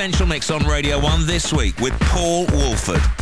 Essential Mix on Radio 1 this week with Paul Woolford.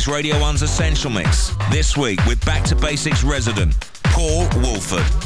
Is Radio 1's Essential Mix. This week with Back to Basics resident, Paul Woolford.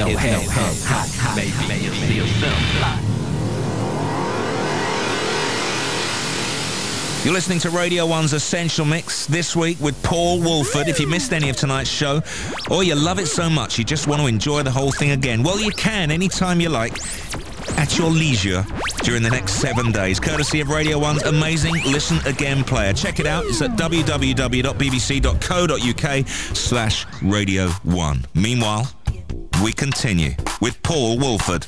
No hell high? Maybe you see things fly. You're listening to Radio 1's Essential Mix this week with Paul Woolford. If you missed any of tonight's show, or you love it so much you just want to enjoy the whole thing again, well, you can anytime you like at your leisure during the next seven days, courtesy of Radio 1's amazing Listen Again player. Check it out. It's at www.bbc.co.uk slash Radio 1. Meanwhile, we continue with Paul Woolford.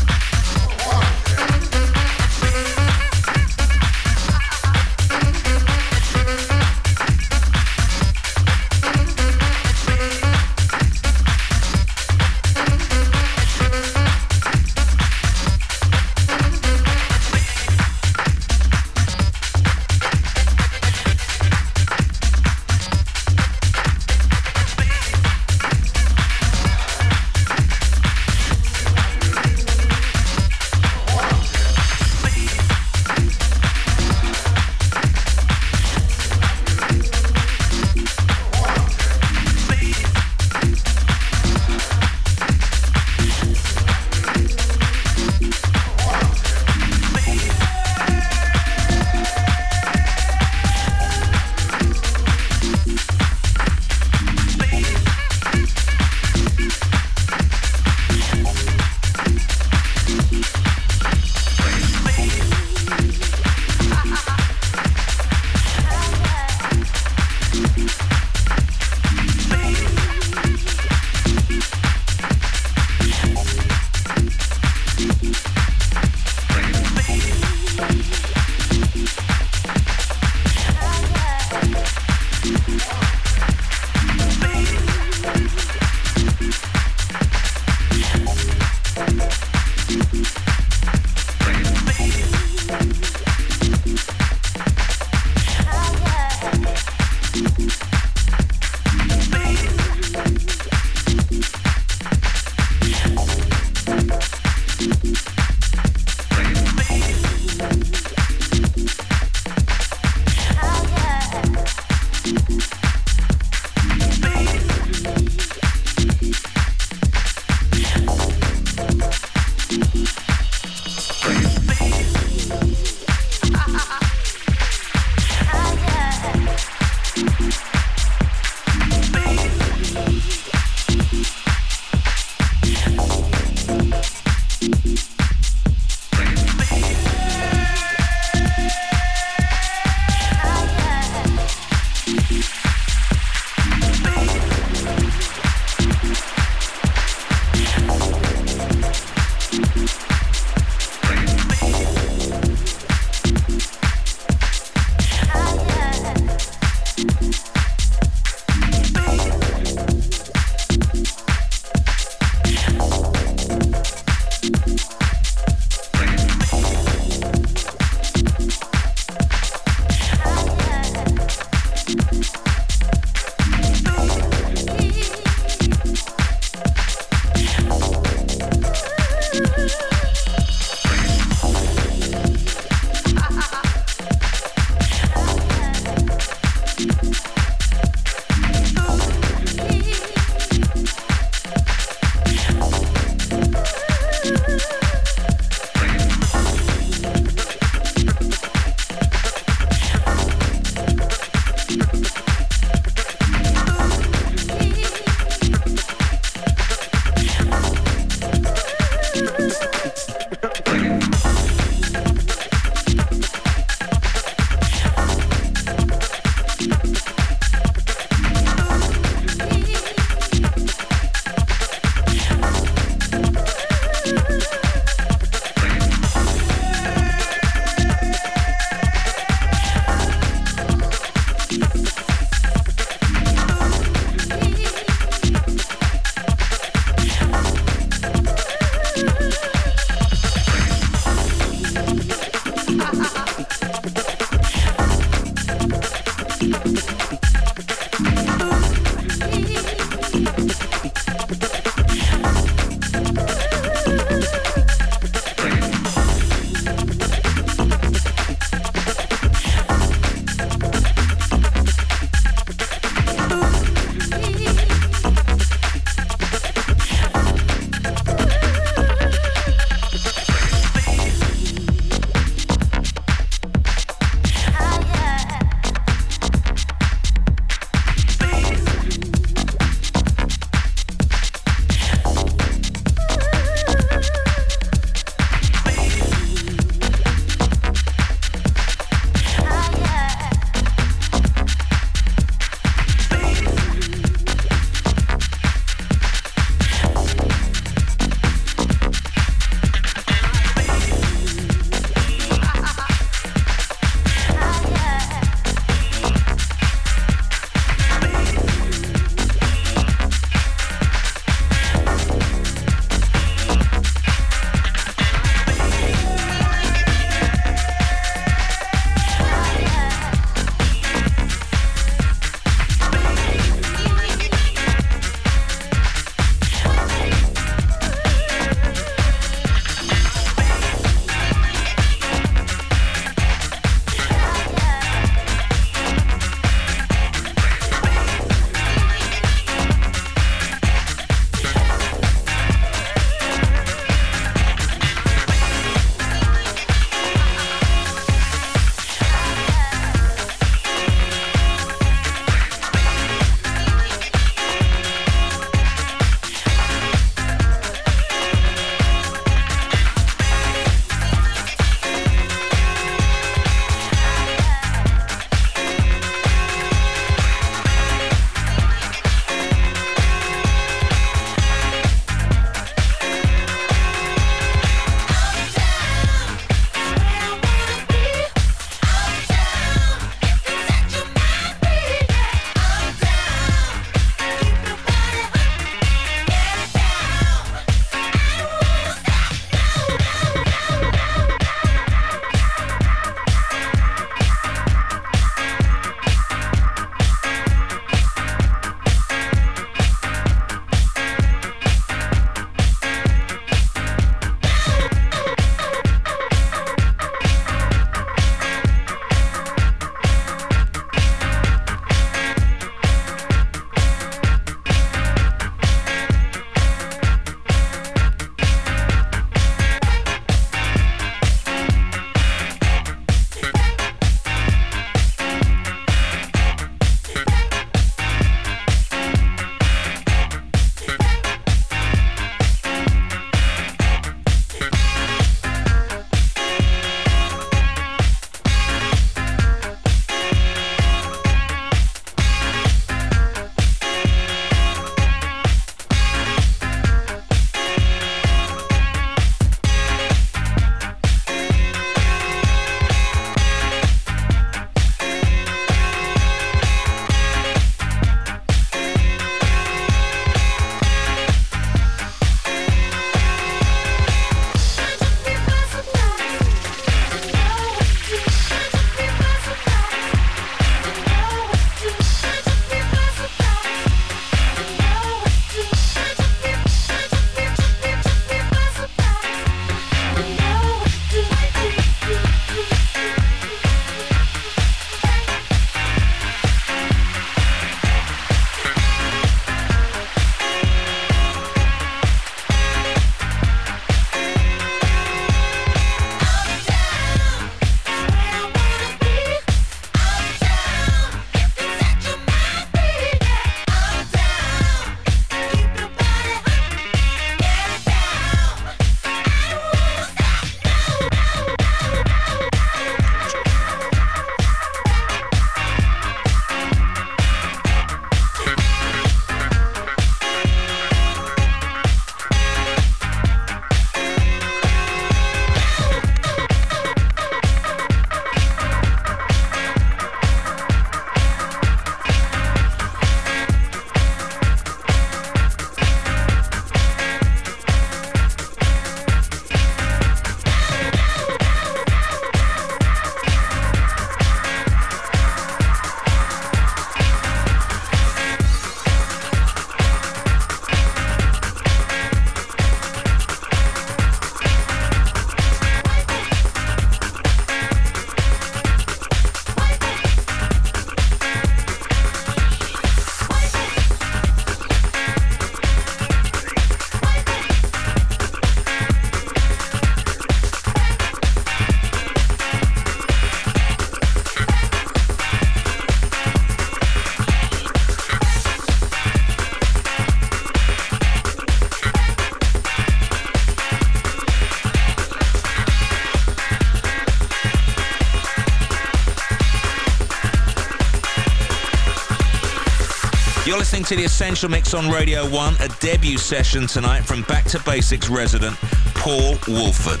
To the Essential Mix on Radio 1, a debut session tonight from Back to Basics resident Paul Woolford.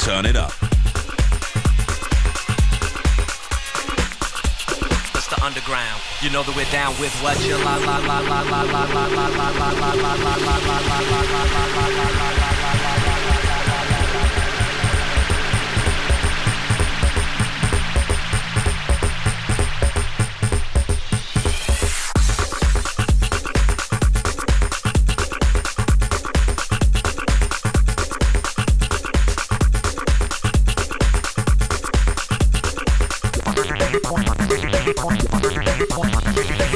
Turn it up. It's the underground. You know that we're down with what you la la la la la la la la la la la la la la la la la la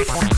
Bye.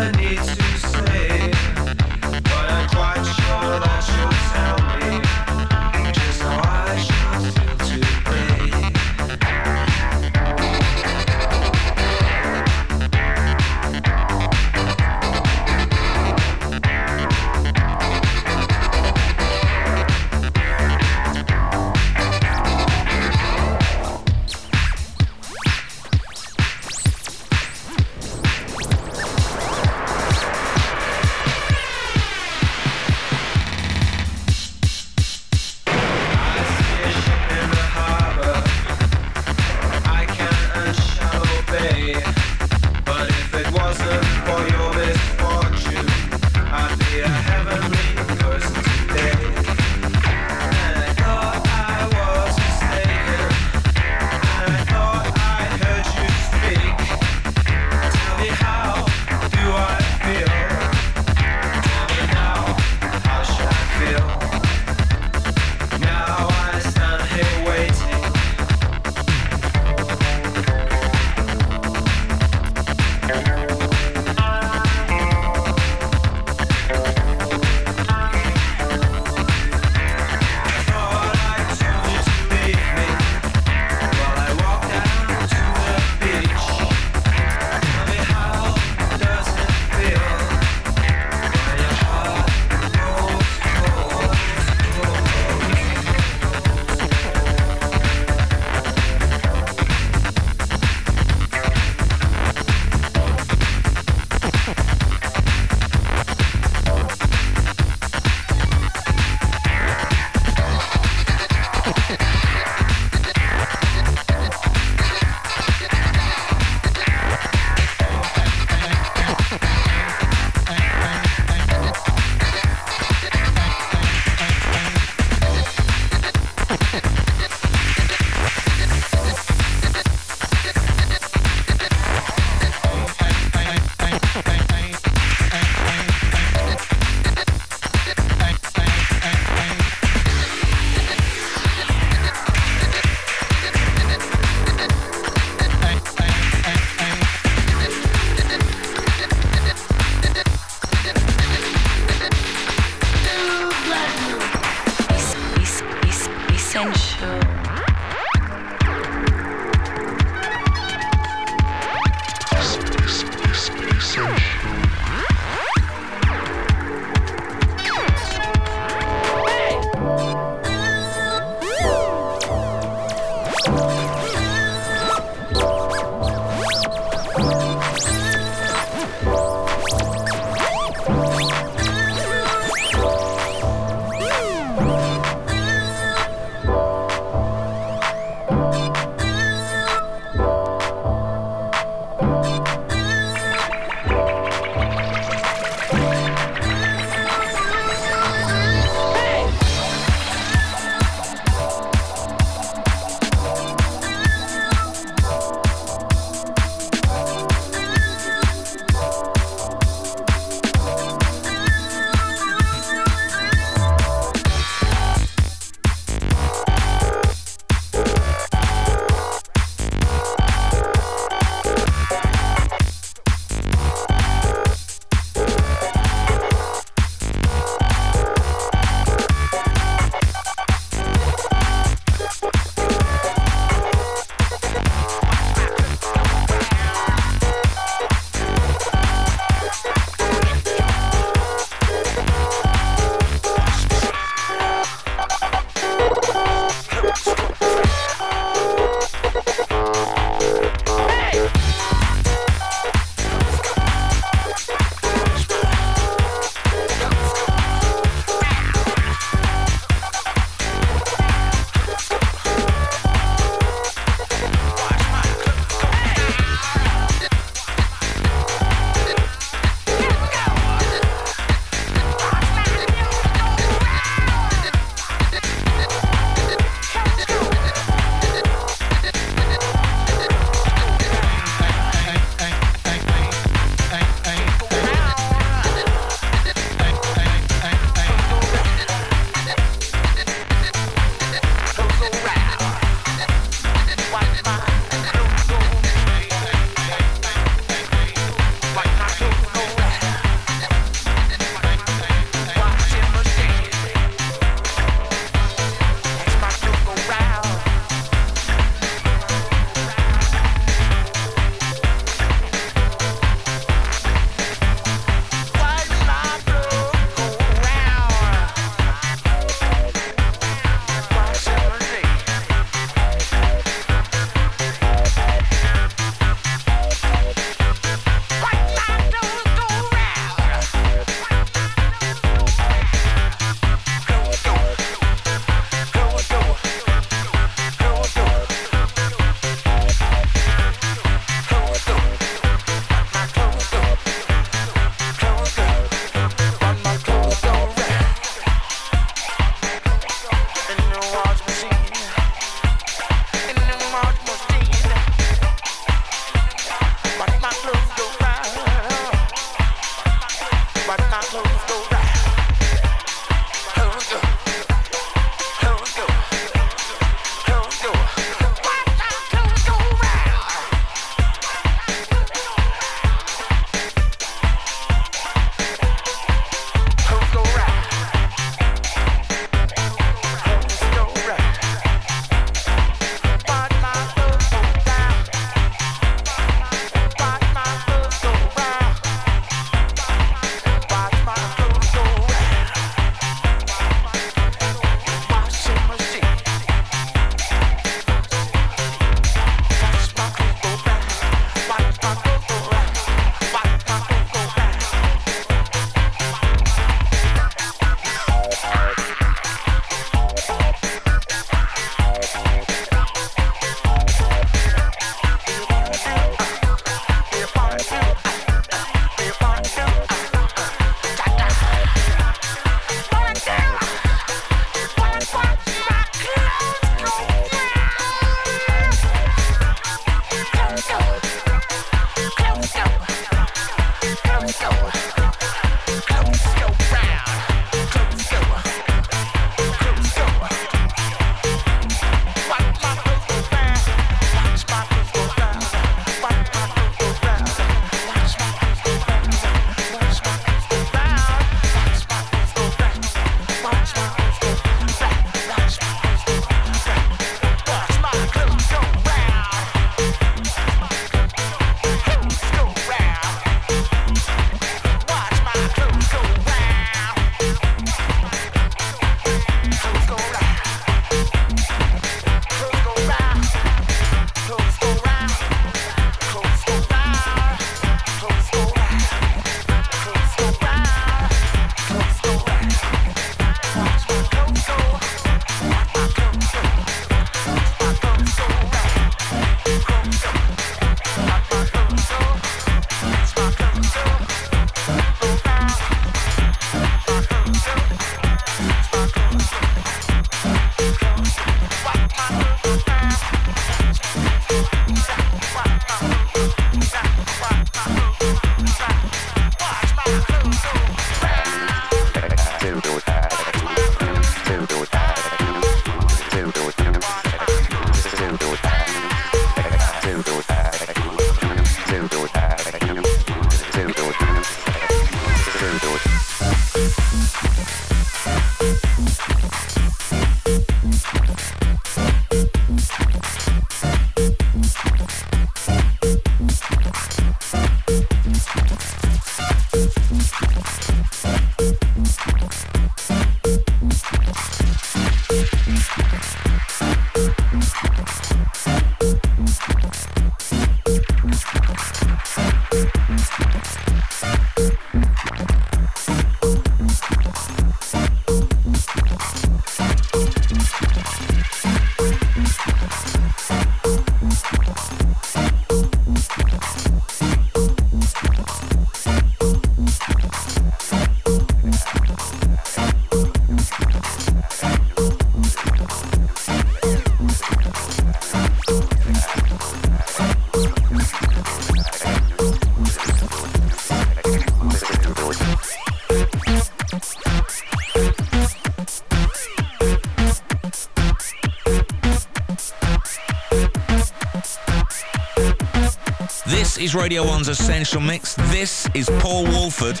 Is Radio 1's Essential Mix. This is Paul Woolford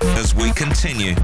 as we continue.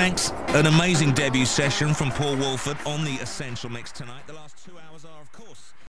Thanks. An amazing debut session from Paul Woolford on the Essential Mix tonight. The last two